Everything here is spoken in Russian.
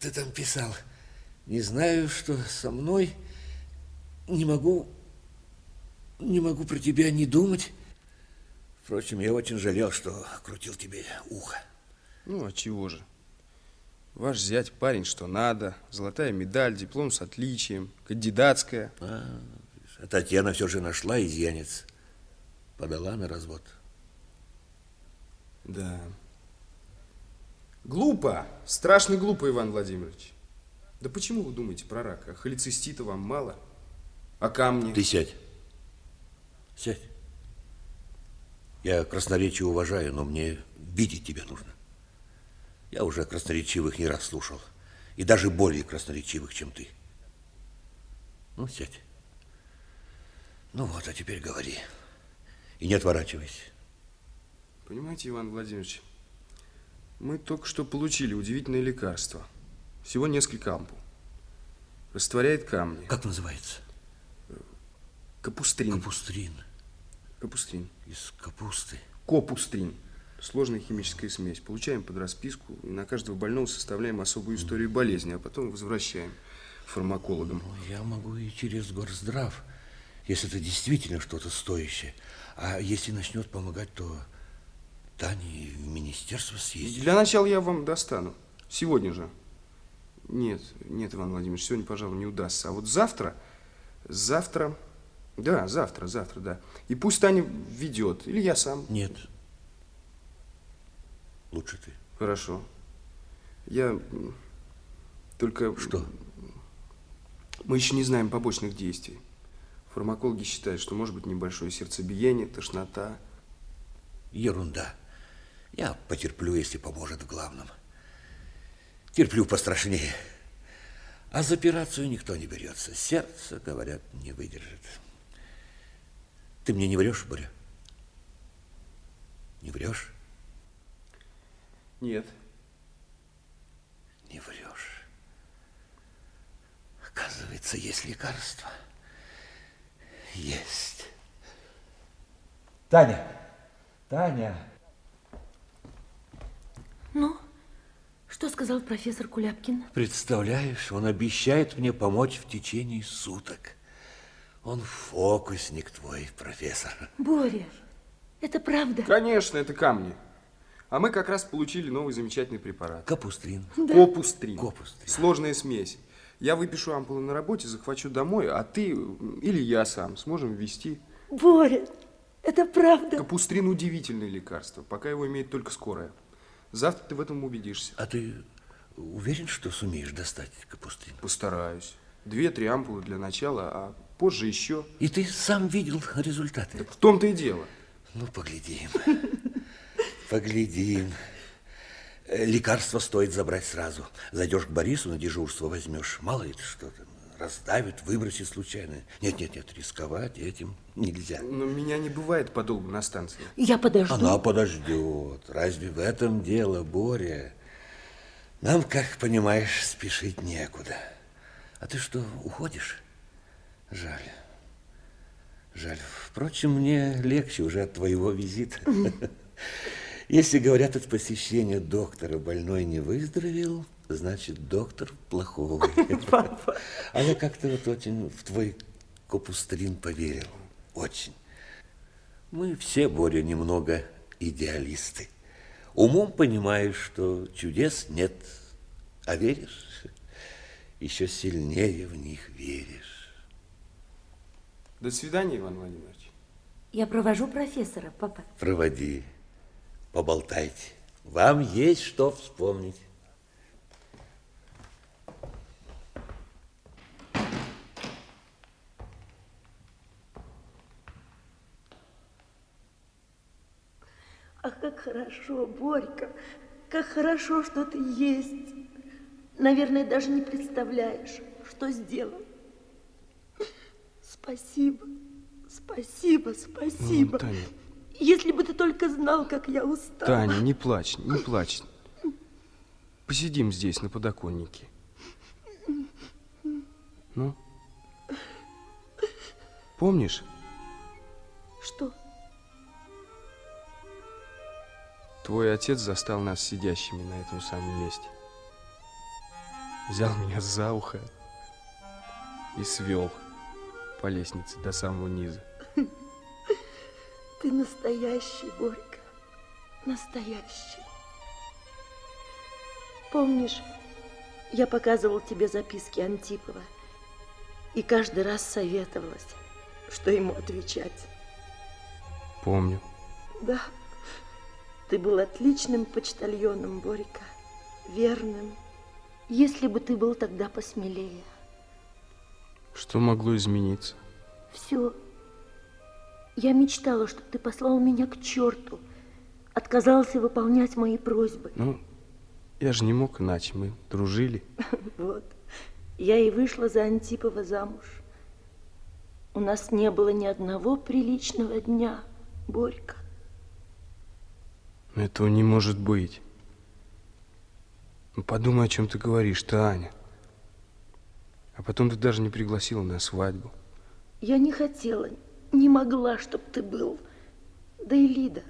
ты там писал? Не знаю, что со мной. Не могу, не могу про тебя не думать. Впрочем, я очень жалел, что крутил тебе ухо. Ну, а чего же? Ваш зять парень, что надо. Золотая медаль, диплом с отличием, кандидатская. А, а Татьяна все же нашла изъянец. Подала на развод. Да. Глупо, страшно глупо, Иван Владимирович. Да почему вы думаете про рака? Холецистита вам мало? А камни? Ты сядь. Сядь. Я красноречие уважаю, но мне видеть тебя нужно. Я уже красноречивых не раз слушал. И даже более красноречивых, чем ты. Ну, сядь. Ну вот, а теперь говори. И не отворачивайся. Понимаете, Иван Владимирович, мы только что получили удивительное лекарство. Всего несколько ампул. Растворяет камни. Как называется? Капустрин. Капустрин. Капустрин. Из капусты. Копустрин. Сложная химическая смесь. Получаем под расписку и на каждого больного составляем особую историю болезни, а потом возвращаем фармакологам. Ну, я могу и через горздрав, если это действительно что-то стоящее. А если начнет помогать, то Тане в министерство съездить. Для начала я вам достану. Сегодня же. Нет, нет, Иван Владимирович, сегодня, пожалуй, не удастся. А вот завтра, завтра, да, завтра, завтра, да. И пусть Таня ведет, или я сам. Нет. Лучше ты. Хорошо. Я только... Что? Мы еще не знаем побочных действий. Фармакологи считают, что может быть небольшое сердцебиение, тошнота. Ерунда. Я потерплю, если поможет в главном. Терплю пострашнее. А за операцию никто не берется. Сердце, говорят, не выдержит. Ты мне не врешь, Боря? Не врешь? Нет. Не врешь. Оказывается, есть лекарство. Есть. Таня! Таня! Ну, что сказал профессор Куляпкин? Представляешь, он обещает мне помочь в течение суток. Он фокусник твой, профессор. Боря, это правда? Конечно, это камни. А мы как раз получили новый замечательный препарат. Капустрин. Да. Копустрин. Копустрин. Сложная смесь. Я выпишу ампулы на работе, захвачу домой, а ты или я сам сможем ввести. Боря, это правда. Капустрин удивительное лекарство, пока его имеет только скорая. Завтра ты в этом убедишься. А ты уверен, что сумеешь достать капустрин? Постараюсь. Две-три ампулы для начала, а позже еще. И ты сам видел результаты? Так в том-то и дело. Ну, поглядим. Поглядим. Э, лекарство стоит забрать сразу. Зайдешь к Борису, на дежурство возьмешь. Мало ли что-то раздавит, выбросит случайно. Нет, нет, нет, рисковать этим нельзя. Но меня не бывает подолгу на станции. Я подожду. Она подождет. Разве в этом дело, Боря? Нам, как понимаешь, спешить некуда. А ты что, уходишь? Жаль. Жаль. Впрочем, мне легче уже от твоего визита. Если, говорят, от посещения доктора больной не выздоровел, значит, доктор плохой. Папа. А я как-то вот очень в твой копустрин поверил. Очень. Мы все, Боря, немного идеалисты. Умом понимаешь, что чудес нет, а веришь, еще сильнее в них веришь. До свидания, Иван Владимирович. Я провожу профессора, папа. Проводи поболтайте. Вам есть что вспомнить. Как хорошо, Борька, как хорошо, что ты есть. Наверное, даже не представляешь, что сделал. Спасибо, спасибо, спасибо. Ну, Таня, если бы ты только знал, как я устала. Таня, не плачь, не плачь. Посидим здесь, на подоконнике. Ну? Помнишь? Что? Твой отец застал нас сидящими на этом самом месте. взял меня за ухо и свел по лестнице до самого низа. Ты настоящий, Борька, настоящий. Помнишь, я показывал тебе записки Антипова и каждый раз советовалась, что ему отвечать. Помню. Да, ты был отличным почтальоном, Борька, верным. Если бы ты был тогда посмелее. Что могло измениться? Все. Я мечтала, чтобы ты послал меня к черту, отказался выполнять мои просьбы. Ну, я же не мог иначе, мы дружили. Вот. Я и вышла за Антипова замуж. У нас не было ни одного приличного дня, Борька. Но этого не может быть. Ну, подумай, о чем ты говоришь-то, Аня. А потом ты даже не пригласила на свадьбу. Я не хотела, не могла, чтобы ты был. Да и Лида,